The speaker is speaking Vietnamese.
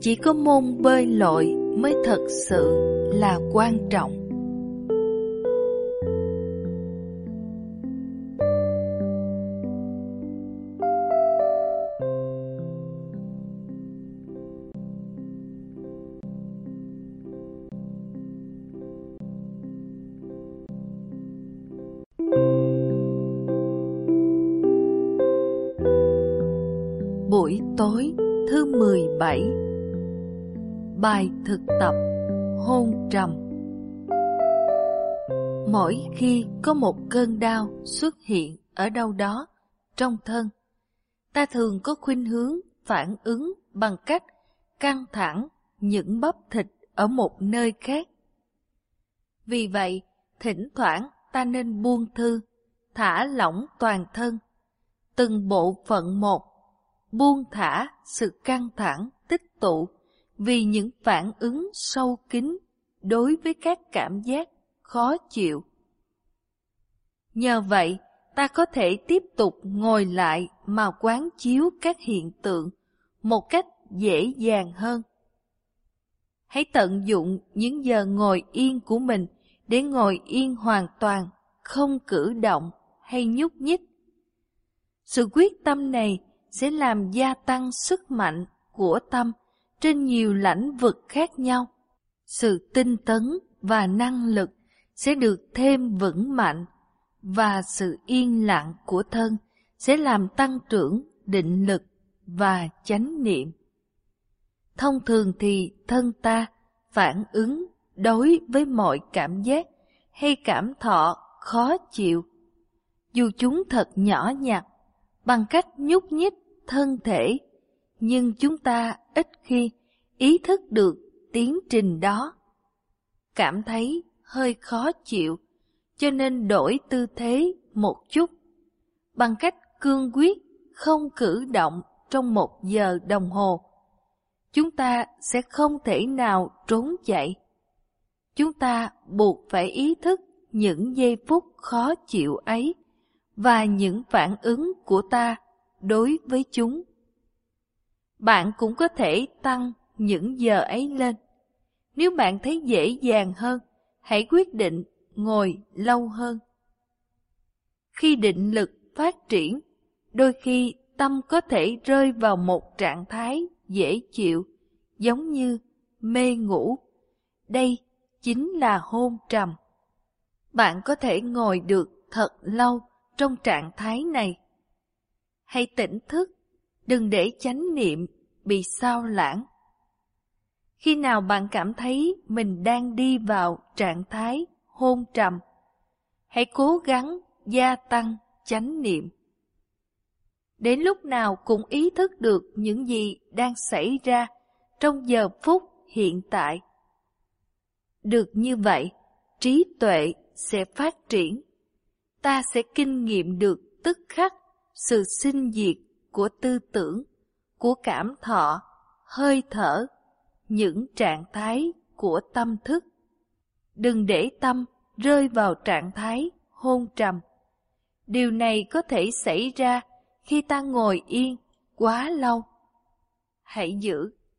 chỉ có môn bơi lội mới thật sự là quan trọng. Buổi tối thứ 17 Bài thực tập Hôn trầm Mỗi khi có một cơn đau xuất hiện ở đâu đó trong thân, ta thường có khuynh hướng phản ứng bằng cách căng thẳng những bắp thịt ở một nơi khác. Vì vậy, thỉnh thoảng ta nên buông thư, thả lỏng toàn thân, từng bộ phận một buông thả sự căng thẳng tích tụ vì những phản ứng sâu kín đối với các cảm giác khó chịu. Nhờ vậy, ta có thể tiếp tục ngồi lại mà quán chiếu các hiện tượng một cách dễ dàng hơn. Hãy tận dụng những giờ ngồi yên của mình để ngồi yên hoàn toàn, không cử động hay nhúc nhích. Sự quyết tâm này sẽ làm gia tăng sức mạnh của tâm trên nhiều lãnh vực khác nhau. Sự tinh tấn và năng lực sẽ được thêm vững mạnh và sự yên lặng của thân sẽ làm tăng trưởng định lực và chánh niệm. Thông thường thì thân ta phản ứng đối với mọi cảm giác hay cảm thọ khó chịu, dù chúng thật nhỏ nhặt bằng cách nhúc nhích thân thể, nhưng chúng ta ít khi ý thức được tiến trình đó. Cảm thấy hơi khó chịu, cho nên đổi tư thế một chút, bằng cách cương quyết không cử động trong một giờ đồng hồ. Chúng ta sẽ không thể nào trốn chạy. Chúng ta buộc phải ý thức những giây phút khó chịu ấy và những phản ứng của ta đối với chúng. Bạn cũng có thể tăng những giờ ấy lên. Nếu bạn thấy dễ dàng hơn, hãy quyết định ngồi lâu hơn. Khi định lực phát triển, đôi khi tâm có thể rơi vào một trạng thái dễ chịu, giống như mê ngủ. Đây chính là hôn trầm. Bạn có thể ngồi được thật lâu trong trạng thái này. Hãy tỉnh thức, đừng để chánh niệm bị sao lãng. Khi nào bạn cảm thấy mình đang đi vào trạng thái hôn trầm, hãy cố gắng gia tăng chánh niệm. Đến lúc nào cũng ý thức được những gì đang xảy ra trong giờ phút hiện tại. Được như vậy, trí tuệ sẽ phát triển ta sẽ kinh nghiệm được tức khắc sự sinh diệt của tư tưởng, của cảm thọ, hơi thở, những trạng thái của tâm thức. Đừng để tâm rơi vào trạng thái hôn trầm. Điều này có thể xảy ra khi ta ngồi yên quá lâu. Hãy giữ